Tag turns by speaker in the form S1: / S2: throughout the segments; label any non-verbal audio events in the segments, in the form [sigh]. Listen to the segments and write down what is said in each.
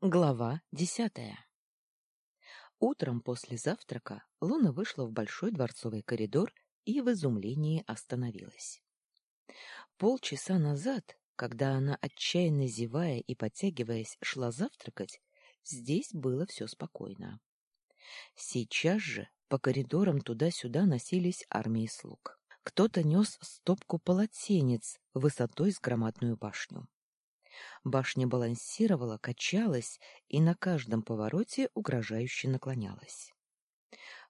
S1: Глава десятая Утром после завтрака Луна вышла в большой дворцовый коридор и в изумлении остановилась. Полчаса назад, когда она, отчаянно зевая и подтягиваясь, шла завтракать, здесь было все спокойно. Сейчас же по коридорам туда-сюда носились армии слуг. Кто-то нес стопку полотенец высотой с громадную башню. Башня балансировала, качалась и на каждом повороте угрожающе наклонялась.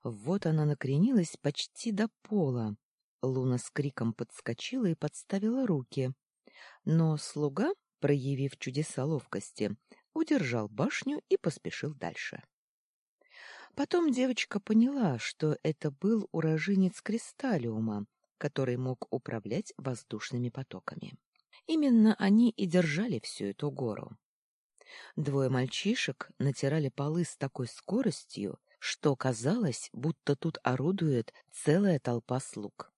S1: Вот она накренилась почти до пола. Луна с криком подскочила и подставила руки. Но слуга, проявив чудеса ловкости, удержал башню и поспешил дальше. Потом девочка поняла, что это был уроженец Кристаллиума, который мог управлять воздушными потоками. Именно они и держали всю эту гору. Двое мальчишек натирали полы с такой скоростью, что казалось, будто тут орудует целая толпа слуг.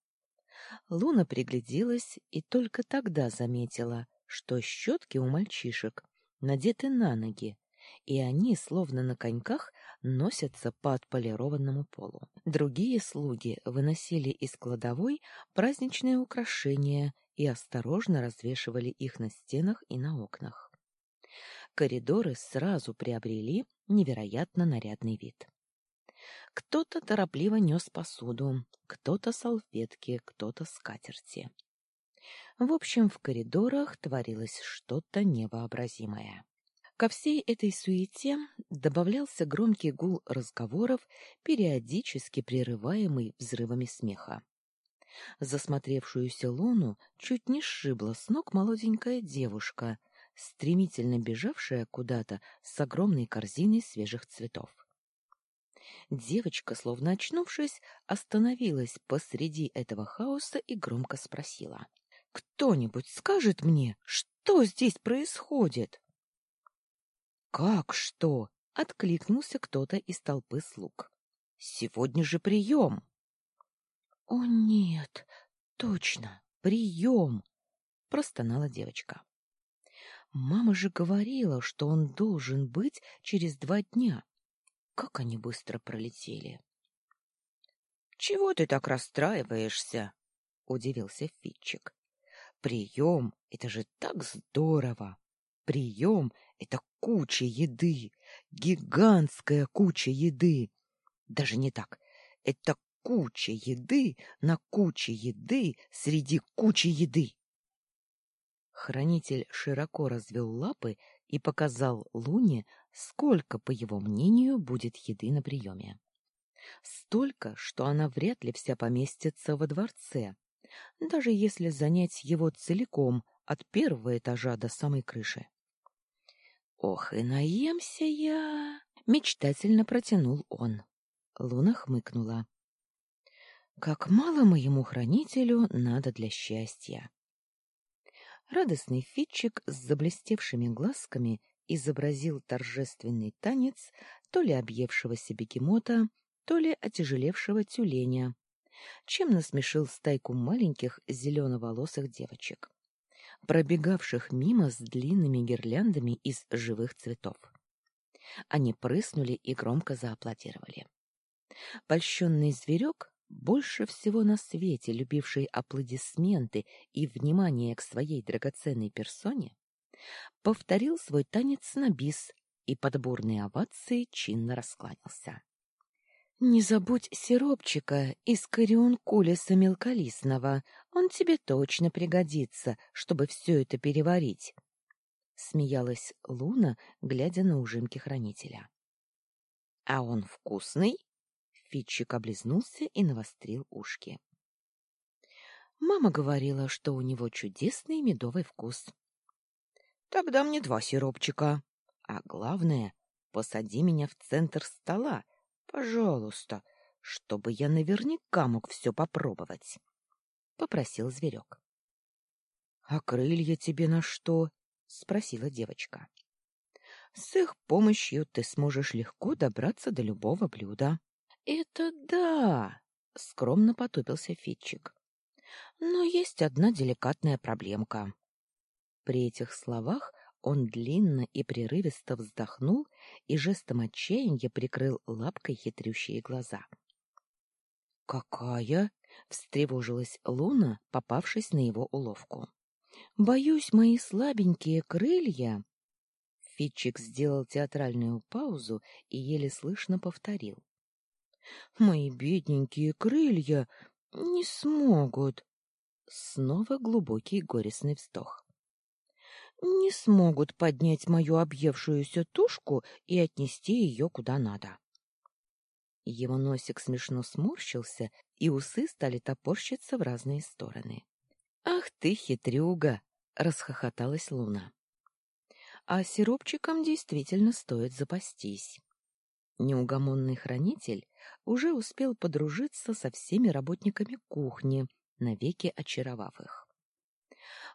S1: Луна пригляделась и только тогда заметила, что щетки у мальчишек надеты на ноги, и они, словно на коньках, носятся по отполированному полу. Другие слуги выносили из кладовой праздничные украшения и осторожно развешивали их на стенах и на окнах. Коридоры сразу приобрели невероятно нарядный вид. Кто-то торопливо нес посуду, кто-то салфетки, кто-то скатерти. В общем, в коридорах творилось что-то невообразимое. Ко всей этой суете добавлялся громкий гул разговоров, периодически прерываемый взрывами смеха. Засмотревшуюся Луну чуть не сшибла с ног молоденькая девушка, стремительно бежавшая куда-то с огромной корзиной свежих цветов. Девочка, словно очнувшись, остановилась посреди этого хаоса и громко спросила. — Кто-нибудь скажет мне, что здесь происходит? — Как что? — откликнулся кто-то из толпы слуг. — Сегодня же прием! «О, нет, точно, прием!» — простонала девочка. «Мама же говорила, что он должен быть через два дня. Как они быстро пролетели!» «Чего ты так расстраиваешься?» — удивился Фитчик. «Прием — это же так здорово! Прием — это куча еды, гигантская куча еды! Даже не так, это куча еды на куче еды среди кучи еды. Хранитель широко развел лапы и показал Луне, сколько, по его мнению, будет еды на приеме. Столько, что она вряд ли вся поместится во дворце, даже если занять его целиком от первого этажа до самой крыши. «Ох, и наемся я!» — мечтательно протянул он. Луна хмыкнула. Как мало моему хранителю надо для счастья. Радостный фитчик с заблестевшими глазками изобразил торжественный танец то ли объевшегося бегемота, то ли отяжелевшего тюленя, чем насмешил стайку маленьких зеленоволосых девочек, пробегавших мимо с длинными гирляндами из живых цветов. Они прыснули и громко зааплодировали. Польщенный зверек больше всего на свете любивший аплодисменты и внимание к своей драгоценной персоне, повторил свой танец на бис и под бурные овации чинно раскланялся. «Не забудь сиропчика из кориункулиса мелколистного, он тебе точно пригодится, чтобы все это переварить», — смеялась Луна, глядя на ужимки хранителя. «А он вкусный?» Фитчик облизнулся и навострил ушки. Мама говорила, что у него чудесный медовый вкус. Тогда мне два сиропчика. А главное, посади меня в центр стола, пожалуйста, чтобы я наверняка мог все попробовать, — попросил зверек. — А крылья тебе на что? — спросила девочка. — С их помощью ты сможешь легко добраться до любого блюда. Это да, скромно потупился Фитчик. Но есть одна деликатная проблемка. При этих словах Он длинно и прерывисто вздохнул и жестом отчаяния прикрыл лапкой хитрющие глаза. «Какая?» — встревожилась Луна, попавшись на его уловку. «Боюсь, мои слабенькие крылья...» Фитчик сделал театральную паузу и еле слышно повторил. «Мои бедненькие крылья не смогут...» Снова глубокий горестный вздох не смогут поднять мою объевшуюся тушку и отнести ее куда надо. Его носик смешно сморщился, и усы стали топорщиться в разные стороны. «Ах ты, хитрюга!» — расхохоталась Луна. «А сиропчиком действительно стоит запастись». Неугомонный хранитель уже успел подружиться со всеми работниками кухни, навеки очаровав их.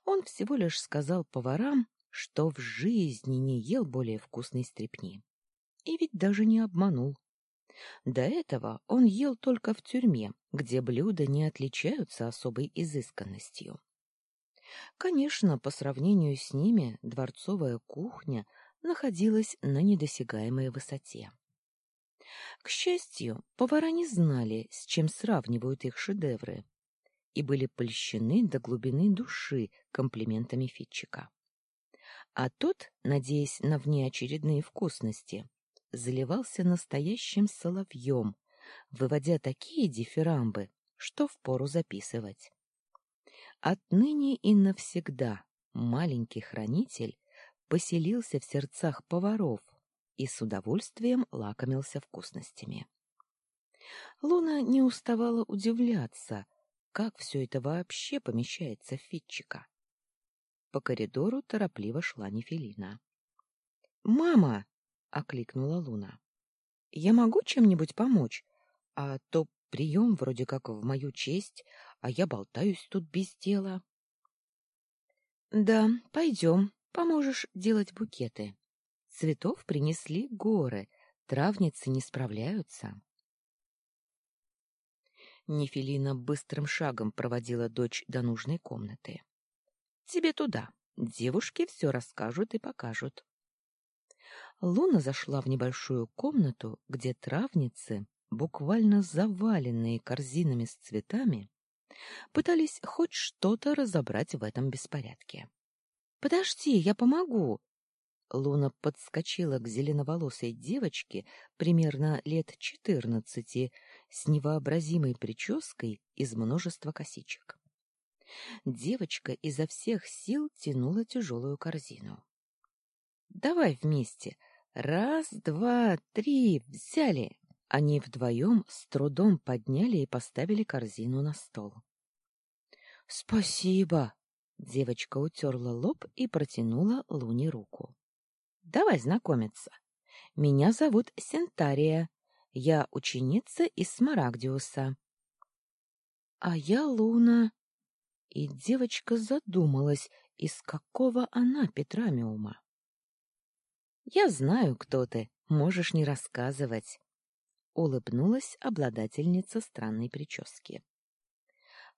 S1: Он всего лишь сказал поварам, что в жизни не ел более вкусной стрепни. И ведь даже не обманул. До этого он ел только в тюрьме, где блюда не отличаются особой изысканностью. Конечно, по сравнению с ними дворцовая кухня находилась на недосягаемой высоте. К счастью, повара не знали, с чем сравнивают их шедевры, и были польщены до глубины души комплиментами Фитчика. А тот, надеясь на внеочередные вкусности, заливался настоящим соловьем, выводя такие дифирамбы, что впору записывать. Отныне и навсегда маленький хранитель поселился в сердцах поваров и с удовольствием лакомился вкусностями. Луна не уставала удивляться, как все это вообще помещается в Фитчика? По коридору торопливо шла Нефелина. «Мама!» — окликнула Луна. «Я могу чем-нибудь помочь? А то прием вроде как в мою честь, а я болтаюсь тут без дела». «Да, пойдем, поможешь делать букеты. Цветов принесли горы, травницы не справляются». Нефелина быстрым шагом проводила дочь до нужной комнаты. «Тебе туда. Девушки все расскажут и покажут». Луна зашла в небольшую комнату, где травницы, буквально заваленные корзинами с цветами, пытались хоть что-то разобрать в этом беспорядке. «Подожди, я помогу!» Луна подскочила к зеленоволосой девочке примерно лет четырнадцати с невообразимой прической из множества косичек. Девочка изо всех сил тянула тяжелую корзину. «Давай вместе! Раз, два, три! Взяли!» Они вдвоем с трудом подняли и поставили корзину на стол. «Спасибо!» Девочка утерла лоб и протянула Луне руку. Давай знакомиться. Меня зовут Сентария. Я ученица из Смарагдиуса. А я Луна. И девочка задумалась, из какого она Петрамиума. Я знаю, кто ты, можешь не рассказывать. Улыбнулась обладательница странной прически.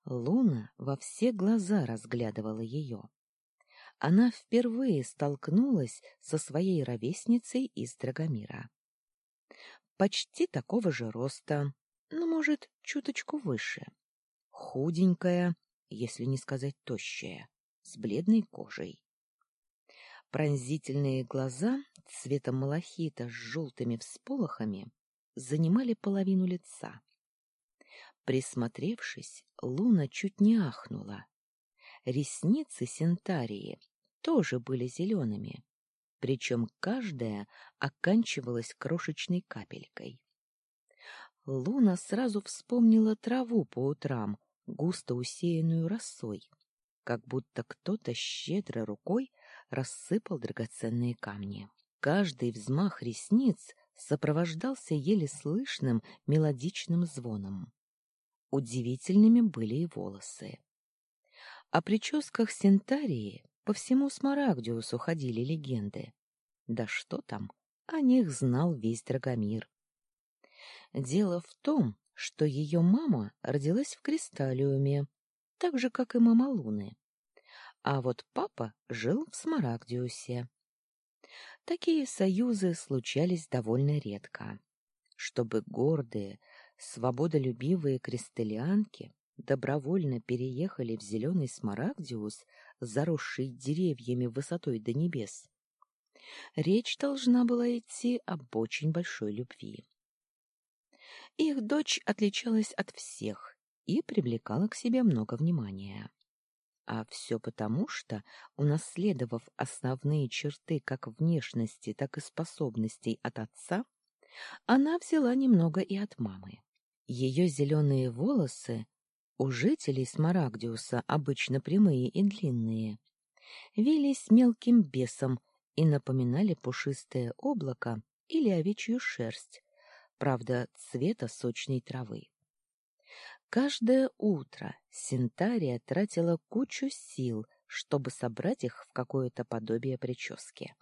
S1: Луна во все глаза разглядывала ее она впервые столкнулась со своей ровесницей из Драгомира. Почти такого же роста, но, может, чуточку выше. Худенькая, если не сказать тощая, с бледной кожей. Пронзительные глаза цвета малахита с желтыми всполохами занимали половину лица. Присмотревшись, Луна чуть не ахнула. Ресницы Сентарии тоже были зелеными, причем каждая оканчивалась крошечной капелькой. Луна сразу вспомнила траву по утрам, густо усеянную росой, как будто кто-то щедро рукой рассыпал драгоценные камни. Каждый взмах ресниц сопровождался еле слышным мелодичным звоном. Удивительными были и волосы. О прическах Сентарии по всему Смарагдиусу ходили легенды. Да что там, о них знал весь Драгомир. Дело в том, что ее мама родилась в Кристаллиуме, так же, как и мама Луны. А вот папа жил в Смарагдиусе, Такие союзы случались довольно редко. Чтобы гордые, свободолюбивые крестелианки добровольно переехали в зеленый Смарагдиус, заросший деревьями высотой до небес, речь должна была идти об очень большой любви. Их дочь отличалась от всех и привлекала к себе много внимания. А все потому, что, унаследовав основные черты как внешности, так и способностей от отца, она взяла немного и от мамы. Ее зеленые волосы, у жителей Смарагдиуса обычно прямые и длинные, вились мелким бесом и напоминали пушистое облако или овечью шерсть, правда, цвета сочной травы. Каждое утро Синтария тратила кучу сил, чтобы собрать их в какое-то подобие прически.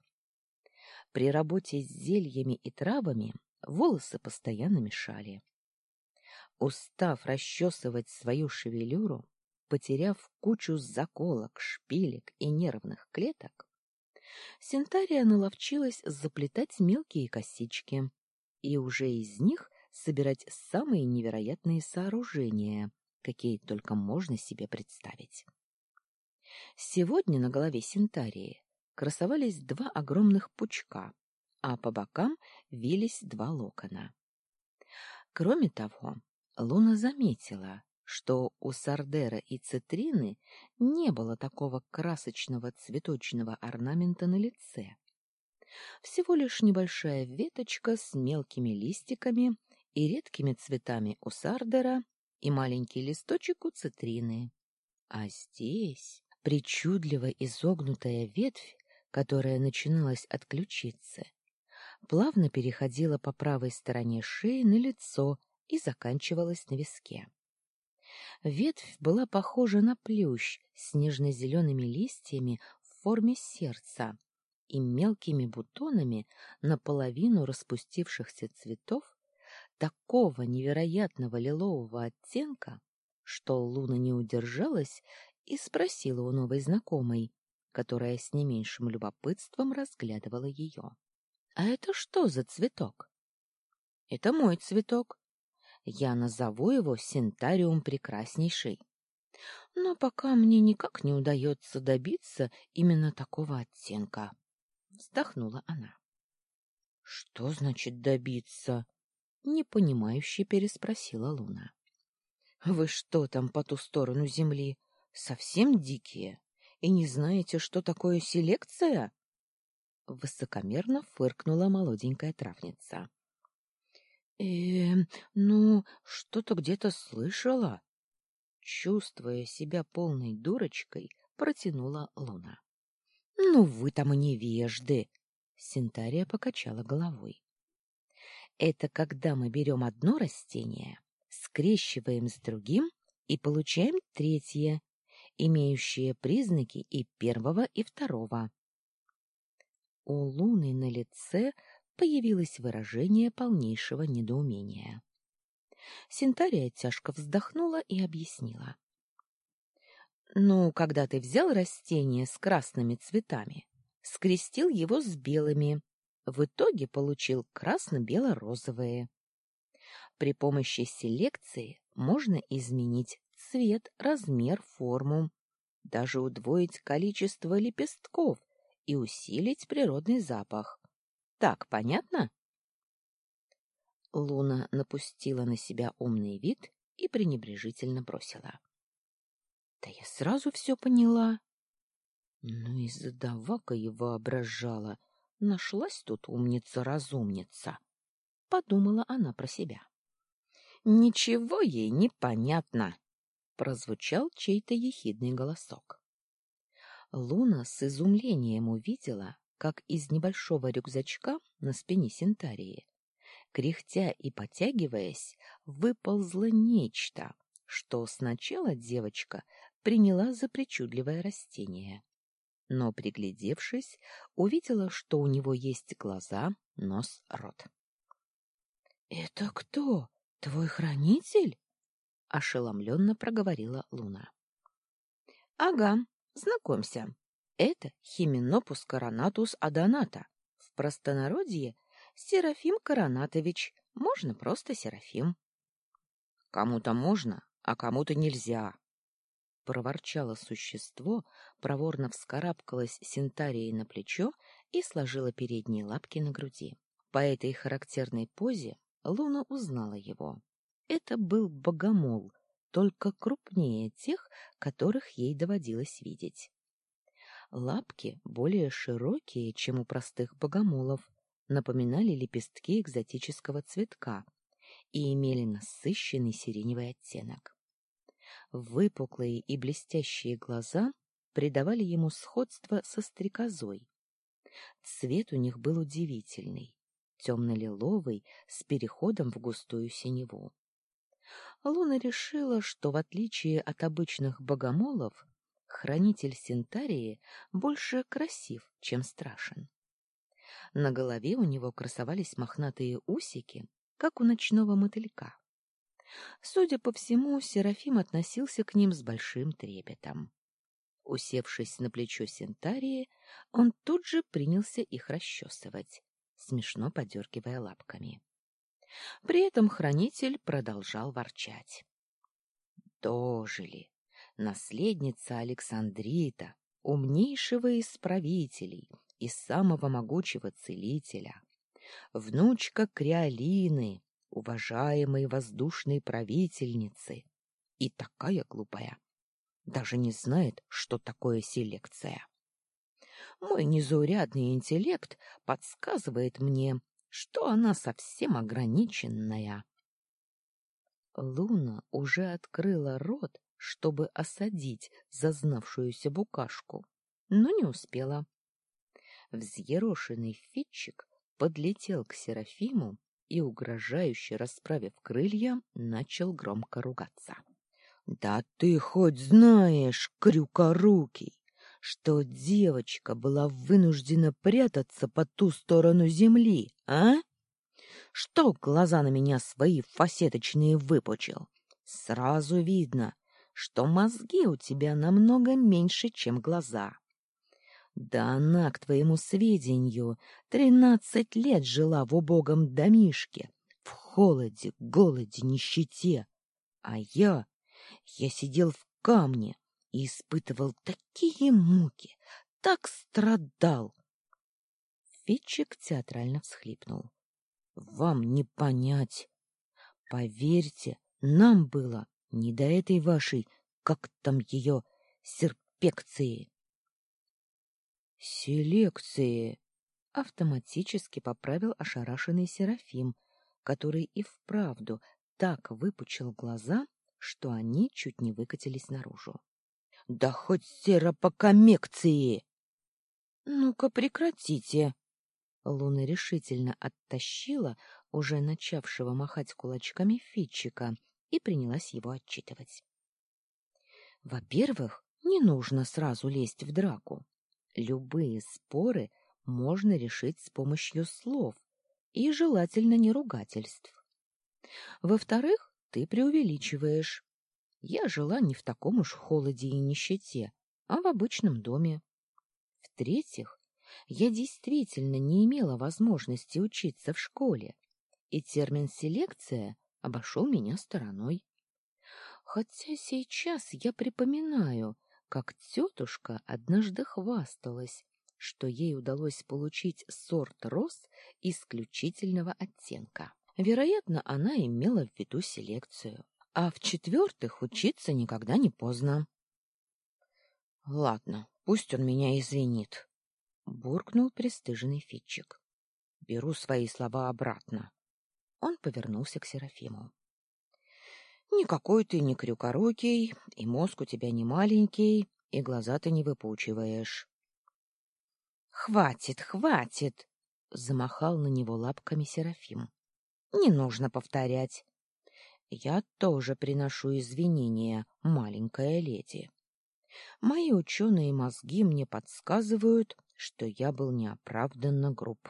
S1: При работе с зельями и травами волосы постоянно мешали. Устав расчесывать свою шевелюру, потеряв кучу заколок, шпилек и нервных клеток, Синтария наловчилась заплетать мелкие косички, и уже из них собирать самые невероятные сооружения, какие только можно себе представить. Сегодня на голове Синтарии красовались два огромных пучка, а по бокам вились два локона. Кроме того, Луна заметила, что у Сардера и Цитрины не было такого красочного цветочного орнамента на лице. Всего лишь небольшая веточка с мелкими листиками и редкими цветами у Сардера и маленький листочек у Цитрины. А здесь причудливо изогнутая ветвь, которая начиналась от ключицы, плавно переходила по правой стороне шеи на лицо и заканчивалась на виске. Ветвь была похожа на плющ с нежно-зелеными листьями в форме сердца и мелкими бутонами наполовину распустившихся цветов такого невероятного лилового оттенка, что Луна не удержалась и спросила у новой знакомой, которая с не меньшим любопытством разглядывала ее. — А это что за цветок? — Это мой цветок, я назову его Синтариум Прекраснейший. Но пока мне никак не удается добиться именно такого оттенка. Вздохнула она. — Что значит добиться? — непонимающе переспросила Луна. — Вы что там по ту сторону земли? Совсем дикие? И не знаете, что такое селекция? Высокомерно фыркнула молоденькая травница. Э, ну, что-то где-то слышала. Чувствуя себя полной дурочкой, протянула Луна. Ну вы там и невежды, Синтария покачала головой. Это когда мы берем одно растение, скрещиваем с другим и получаем третье, имеющее признаки и первого, и второго. У Луны на лице появилось выражение полнейшего недоумения. Синтария тяжко вздохнула и объяснила. «Ну, когда ты взял растение с красными цветами, скрестил его с белыми, в итоге получил красно-бело-розовые. При помощи селекции можно изменить цвет, размер, форму, даже удвоить количество лепестков и усилить природный запах. Так понятно? Луна напустила на себя умный вид и пренебрежительно бросила. — Да я сразу все поняла. Ну и задавака и воображала. Нашлась тут умница-разумница. Подумала она про себя. — Ничего ей не понятно, — прозвучал чей-то ехидный голосок. Луна с изумлением увидела, как из небольшого рюкзачка на спине Синтарии, кряхтя и потягиваясь, выползло нечто, что сначала девочка приняла за причудливое растение. Но, приглядевшись, увидела, что у него есть глаза, нос, рот. — Это кто? Твой хранитель? — ошеломленно проговорила Луна. — Ага, знакомься, это Хименопус коронатус аданата, простонародье Серафим Коронатович, можно просто Серафим. Кому-то можно, а кому-то нельзя, проворчало существо, проворно вскарабкалось Синтарией на плечо и сложило передние лапки на груди. По этой характерной позе Луна узнала его. Это был богомол, только крупнее тех, которых ей доводилось видеть. Лапки, более широкие, чем у простых богомолов, напоминали лепестки экзотического цветка и имели насыщенный сиреневый оттенок. Выпуклые и блестящие глаза придавали ему сходство со стрекозой. Цвет у них был удивительный, темно-лиловый, с переходом в густую синеву. Луна решила, что в отличие от обычных богомолов, хранитель Синтарии больше красив, чем страшен. На голове у него красовались мохнатые усики, как у ночного мотылька. Судя по всему, Серафим относился к ним с большим трепетом. Усевшись на плечо Синтарии, он тут же принялся их расчесывать, смешно подергивая лапками. При этом хранитель продолжал ворчать. Дожили. Наследница Александрита, умнейшего из правителей и самого могучего целителя. Внучка Криолины, уважаемой воздушной правительницы. И такая глупая. Даже не знает, что такое селекция. Мой незаурядный интеллект подсказывает мне, что она совсем ограниченная. Луна уже открыла рот, чтобы осадить зазнавшуюся букашку, но не успела. Взъерошенный фитчик подлетел к Серафиму и, угрожающе расправив крылья, начал громко ругаться. — Да ты хоть знаешь, крюкорукий, что девочка была вынуждена прятаться по ту сторону земли, а? Что глаза на меня свои фасеточные выпучил? Сразу видно, что мозги у тебя намного меньше, чем глаза. Да она, к твоему сведению, тринадцать лет жила в убогом домишке, в холоде, голоде, нищете. А я, я сидел в камне, и испытывал такие муки, так страдал. Фитчик театрально всхлипнул. Вам не понять. Поверьте, нам было не до этой вашей, как там ее, серпекции. Селекции. Автоматически поправил ошарашенный Серафим, который и вправду так выпучил глаза, что они чуть не выкатились наружу. Да хоть серопокомекции! Ну-ка прекратите! Луна решительно оттащила уже начавшего махать кулачками Фитчика и принялась его отчитывать. Во-первых, не нужно сразу лезть в драку. Любые споры можно решить с помощью слов и желательно не ругательств. Во-вторых, ты преувеличиваешь. Я жила не в таком уж холоде и нищете, а в обычном доме. В-третьих, я действительно не имела возможности учиться в школе, и термин «селекция» обошел меня стороной. Хотя сейчас я припоминаю, как тетушка однажды хвасталась, что ей удалось получить сорт роз исключительного оттенка. Вероятно, она имела в виду селекцию. А в-четвертых, учиться никогда не поздно. — Ладно, пусть он меня извинит, — буркнул пристыженный Фитчик. — Беру свои слова обратно. Он повернулся к Серафиму. — Никакой ты не крюкорукий, и мозг у тебя не маленький, и глаза ты не выпучиваешь. — Хватит, хватит! — замахал на него лапками Серафим. — Не нужно повторять. Я тоже приношу извинения, маленькая леди. Мои ученые мозги мне подсказывают, что я был неоправданно груб.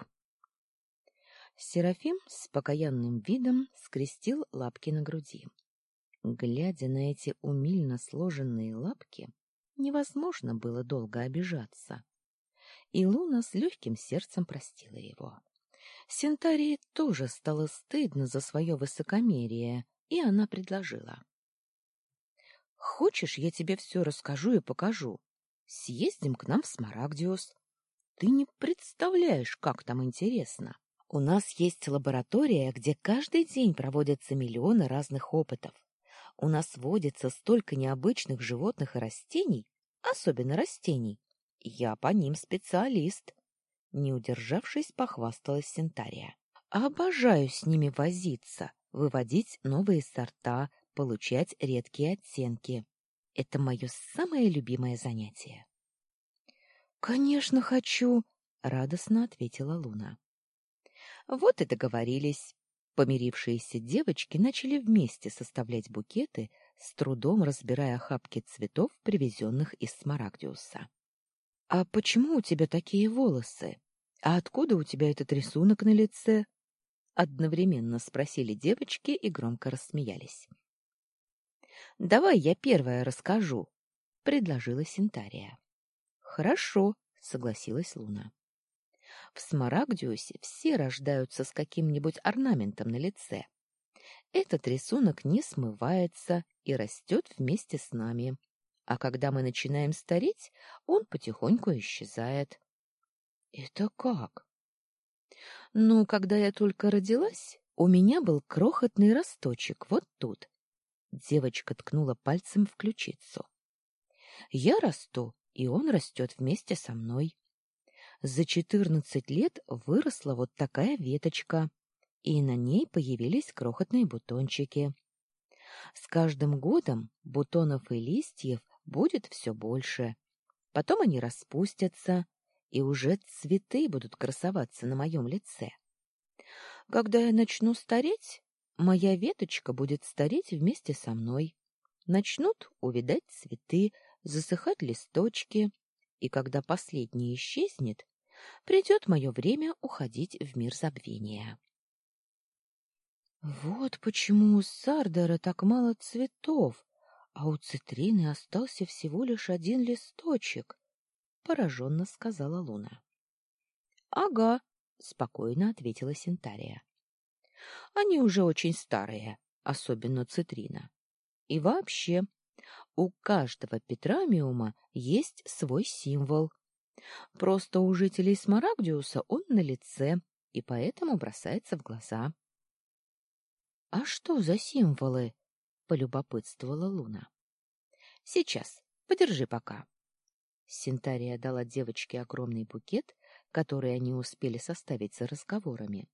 S1: Серафим с покаянным видом скрестил лапки на груди. Глядя на эти умильно сложенные лапки, невозможно было долго обижаться. И Луна с легким сердцем простила его. Синтарии тоже стало стыдно за свое высокомерие, и она предложила. — Хочешь, я тебе все расскажу и покажу? Съездим к нам в Смарагдиус. Ты не представляешь, как там интересно. У нас есть лаборатория, где каждый день проводятся миллионы разных опытов. У нас водится столько необычных животных и растений, особенно растений. Я по ним специалист. Не удержавшись, похвасталась Сентария. Обожаю с ними возиться, выводить новые сорта, получать редкие оттенки. Это мое самое любимое занятие. Конечно, хочу, радостно ответила Луна. Вот и договорились. Помирившиеся девочки начали вместе составлять букеты, с трудом разбирая охапки цветов, привезенных из Смарагдиуса. — А почему у тебя такие волосы? А откуда у тебя этот рисунок на лице? Одновременно спросили девочки и громко рассмеялись. — Давай я первая расскажу, — предложила Синтария. — Хорошо, — согласилась Луна. В Смарагдиусе все рождаются с каким-нибудь орнаментом на лице. Этот рисунок не смывается и растет вместе с нами. А когда мы начинаем стареть, он потихоньку исчезает. Это как? Ну, когда я только родилась, у меня был крохотный росточек вот тут. Девочка ткнула пальцем в ключицу. Я расту, и он растет вместе со мной. За четырнадцать лет выросла вот такая веточка, и на ней появились крохотные бутончики. С каждым годом бутонов и листьев будет все больше. Потом они распустятся, и уже цветы будут красоваться на моем лице. Когда я начну стареть, моя веточка будет стареть вместе со мной. Начнут увидать цветы, засыхать листочки, и когда последний исчезнет, придет мое время уходить в мир забвения. Вот почему у Сардера так мало цветов, а у цитрины остался всего лишь один листочек, пораженно сказала Луна. Ага, спокойно ответила Синтария. Они уже очень старые, особенно цитрина. И вообще, у каждого петрамиума есть свой символ. Просто у жителей Смарагдиуса он на лице, и поэтому бросается в глаза. — А что за символы? — полюбопытствовала Луна. — Сейчас, подержи пока. Синтария дала девочке огромный букет, который они успели составить за разговорами,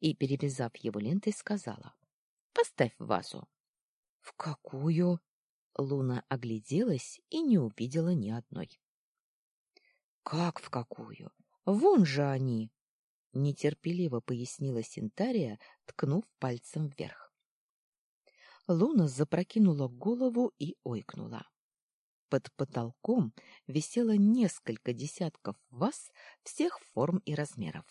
S1: и, перевязав его лентой, сказала. — Поставь в вазу. — В какую? Луна огляделась и не увидела ни одной. Как в какую? Вон же они, нетерпеливо пояснила Синтария, ткнув пальцем вверх. Луна запрокинула голову и ойкнула. Под потолком висело несколько десятков ваз всех форм и размеров.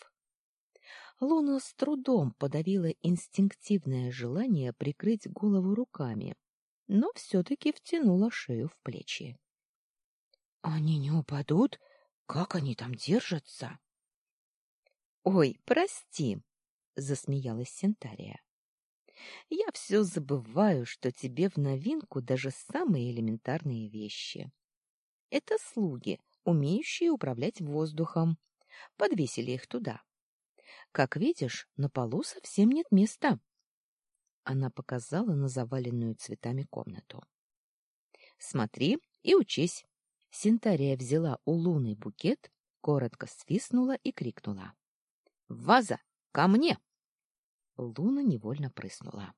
S1: Луна с трудом подавила инстинктивное желание прикрыть голову руками, но все-таки втянула шею в плечи. — Они не упадут? Как они там держатся? — Ой, прости, — засмеялась Сентария. — Я все забываю, что тебе в новинку даже самые элементарные вещи. Это слуги, умеющие управлять воздухом. Подвесили их туда. Как видишь, на полу совсем нет места. Она показала на заваленную цветами комнату. Смотри и учись. Синтария взяла у Луны букет, коротко свистнула и крикнула: "Ваза, ко мне!" Луна невольно прыснула.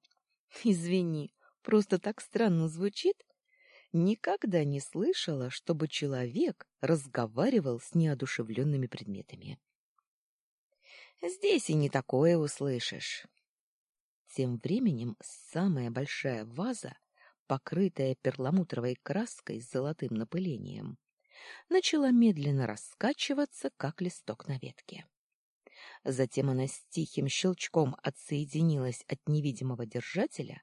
S1: [laughs] Извини, просто так странно звучит. Никогда не слышала, чтобы человек разговаривал с неодушевленными предметами. Здесь и не такое услышишь. Тем временем самая большая ваза, покрытая перламутровой краской с золотым напылением, начала медленно раскачиваться, как листок на ветке. Затем она с тихим щелчком отсоединилась от невидимого держателя,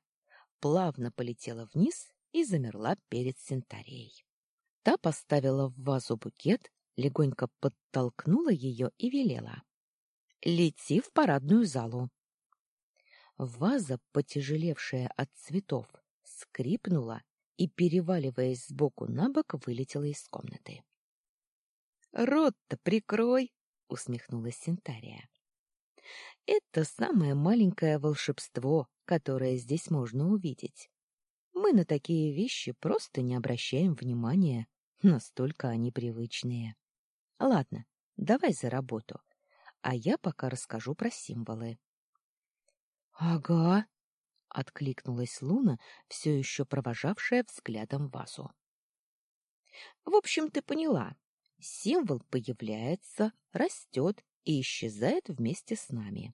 S1: плавно полетела вниз и замерла перед Синтарией. Та поставила в вазу букет, легонько подтолкнула ее и велела. «Лети в парадную залу». Ваза, потяжелевшая от цветов, скрипнула и, переваливаясь сбоку на бок, вылетела из комнаты. «Рот-то прикрой!» — усмехнулась Синтария. «Это самое маленькое волшебство, которое здесь можно увидеть. Мы на такие вещи просто не обращаем внимания, настолько они привычные. Ладно, давай за работу, а я пока расскажу про символы». «Ага», — откликнулась Луна, все еще провожавшая взглядом вазу. «В общем, ты поняла, символ появляется, растет и исчезает вместе с нами.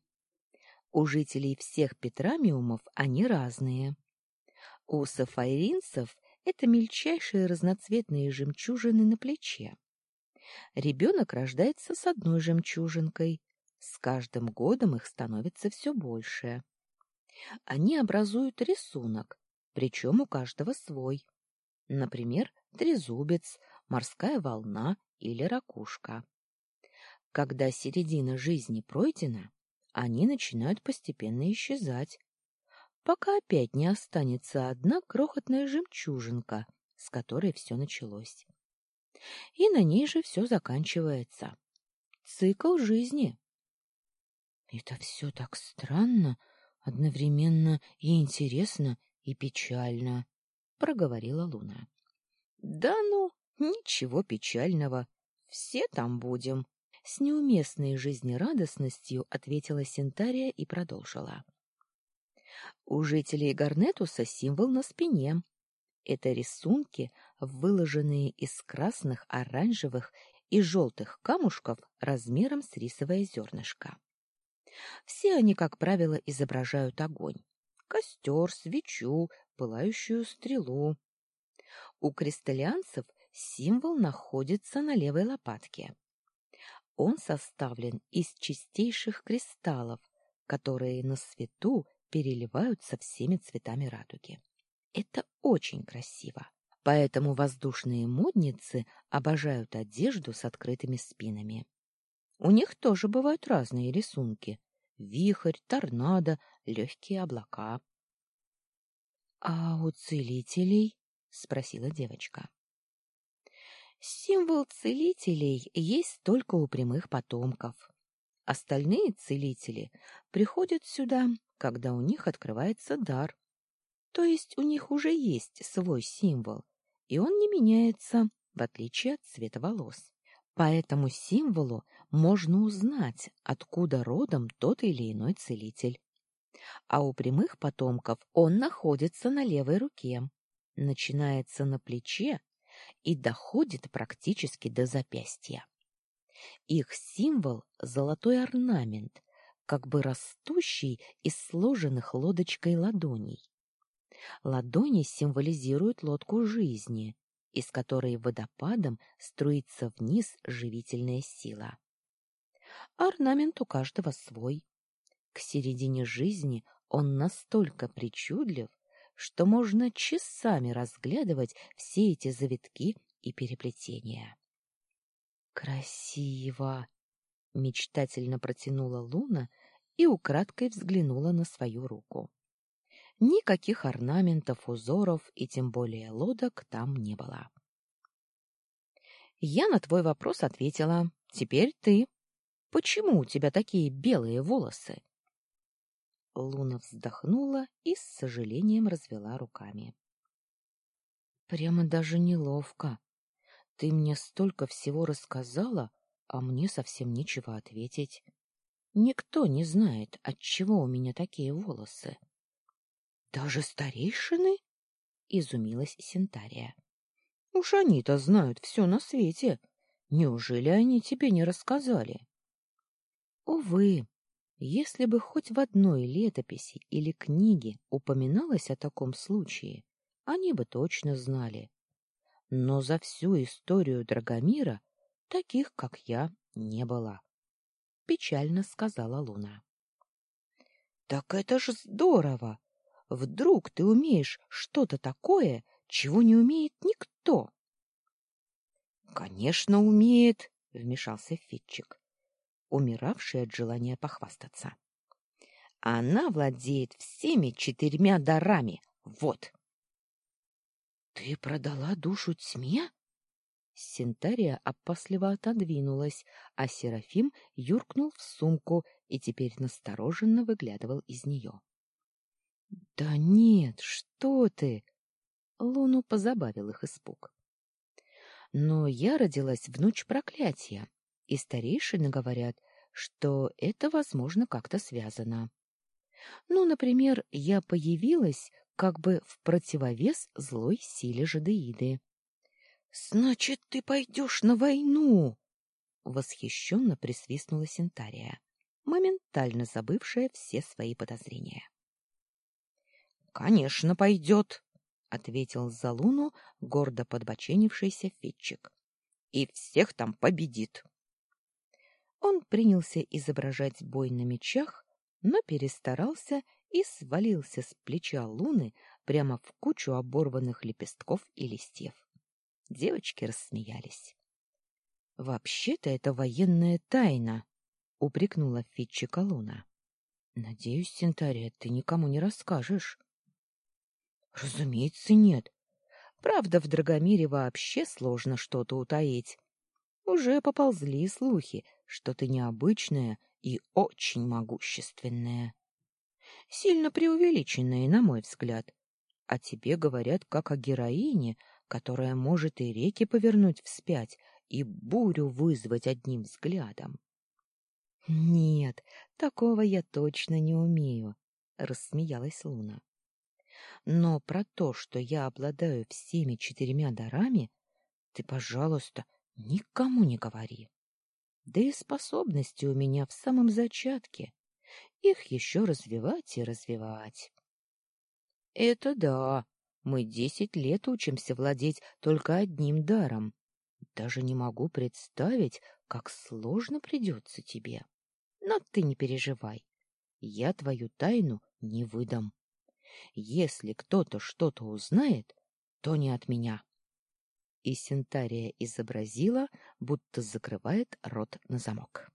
S1: У жителей всех петрамиумов они разные. У сафайринцев это мельчайшие разноцветные жемчужины на плече. Ребенок рождается с одной жемчужинкой, с каждым годом их становится все больше. Они образуют рисунок, причем у каждого свой. Например, трезубец, морская волна или ракушка. Когда середина жизни пройдена, они начинают постепенно исчезать, пока опять не останется одна крохотная жемчужинка, с которой все началось. И на ней же все заканчивается. Цикл жизни. Это все так странно, одновременно и интересно, и печально, проговорила Луна. Да ну, Ничего печального. Все там будем. С неуместной жизнерадостностью ответила Синтария и продолжила. У жителей Гарнетуса символ на спине. Это рисунки, выложенные из красных, оранжевых и желтых камушков размером с рисовое зернышко. Все они, как правило, изображают огонь. Костер, свечу, пылающую стрелу. У кристаллианцев Символ находится на левой лопатке. Он составлен из чистейших кристаллов, которые на свету переливаются всеми цветами радуги. Это очень красиво. Поэтому воздушные модницы обожают одежду с открытыми спинами. У них тоже бывают разные рисунки: вихрь, торнадо, легкие облака. А у целителей, спросила девочка. Символ целителей есть только у прямых потомков. Остальные целители приходят сюда, когда у них открывается дар. То есть у них уже есть свой символ, и он не меняется, в отличие от цвета волос. По этому символу можно узнать, откуда родом тот или иной целитель. А у прямых потомков он находится на левой руке, начинается на плече и доходит практически до запястья. Их символ — золотой орнамент, как бы растущий из сложенных лодочкой ладоней. Ладони символизируют лодку жизни, из которой водопадом струится вниз живительная сила. Орнамент у каждого свой. К середине жизни он настолько причудлив, что можно часами разглядывать все эти завитки и переплетения. «Красиво!» — мечтательно протянула Луна и украдкой взглянула на свою руку. Никаких орнаментов, узоров и тем более лодок там не было. «Я на твой вопрос ответила. Теперь ты. Почему у тебя такие белые волосы?» Луна вздохнула и с сожалением развела руками. Прямо даже неловко. Ты мне столько всего рассказала, а мне совсем нечего ответить. Никто не знает, от чего у меня такие волосы. Даже старейшины? изумилась Синтария. Уж они-то знают все на свете. Неужели они тебе не рассказали? Увы, если бы хоть в одной летописи или книге упоминалось о таком случае, они бы точно знали. Но за всю историю Драгомира таких, как я, не было. Печально сказала Луна. Так это ж здорово! Вдруг ты умеешь что-то такое, чего не умеет никто? Конечно, умеет, вмешался Фитчик, умиравший от желания похвастаться. Она владеет всеми четырьмя дарами. Вот. Ты продала душу тьме? Синтария опасливо отодвинулась, а Серафим юркнул в сумку и теперь настороженно выглядывал из нее. — Да нет, что ты! Луну позабавил их испуг. Но я родилась в ночь проклятия, и старейшины говорят, что это, возможно, как-то связано. Ну, например, я появилась как бы в противовес злой силе жадеиды. — Значит, ты пойдешь на войну! — восхищенно присвистнула Синтария, моментально забывшая все свои подозрения. — Конечно, пойдет! — ответил за луну гордо подбоченившийся Фитчик. — И всех там победит! Он принялся изображать бой на мечах, но перестарался и свалился с плеча луны прямо в кучу оборванных лепестков и листьев. Девочки рассмеялись. — Вообще-то это военная тайна, — упрекнула Фитчика Луна. — Надеюсь, Синтария, ты никому не расскажешь. — Разумеется, нет. Правда, в Драгомире вообще сложно что-то утаить. Уже поползли слухи, что-то необычное и очень могущественное. Сильно преувеличенное, на мой взгляд. А тебе говорят как о героине, которая может и реки повернуть вспять, и бурю вызвать одним взглядом. — Нет, такого я точно не умею, — рассмеялась Луна. — Но про то, что я обладаю всеми четырьмя дарами, ты, пожалуйста, никому не говори. Да и способности у меня в самом зачатке. Их еще развивать и развивать. — Это да, мы десять лет учимся владеть только одним даром. Даже не могу представить, как сложно придется тебе. Но ты не переживай. Я твою тайну не выдам. Если кто-то что-то узнает, то не от меня. И Синтария изобразила, будто закрывает рот на замок.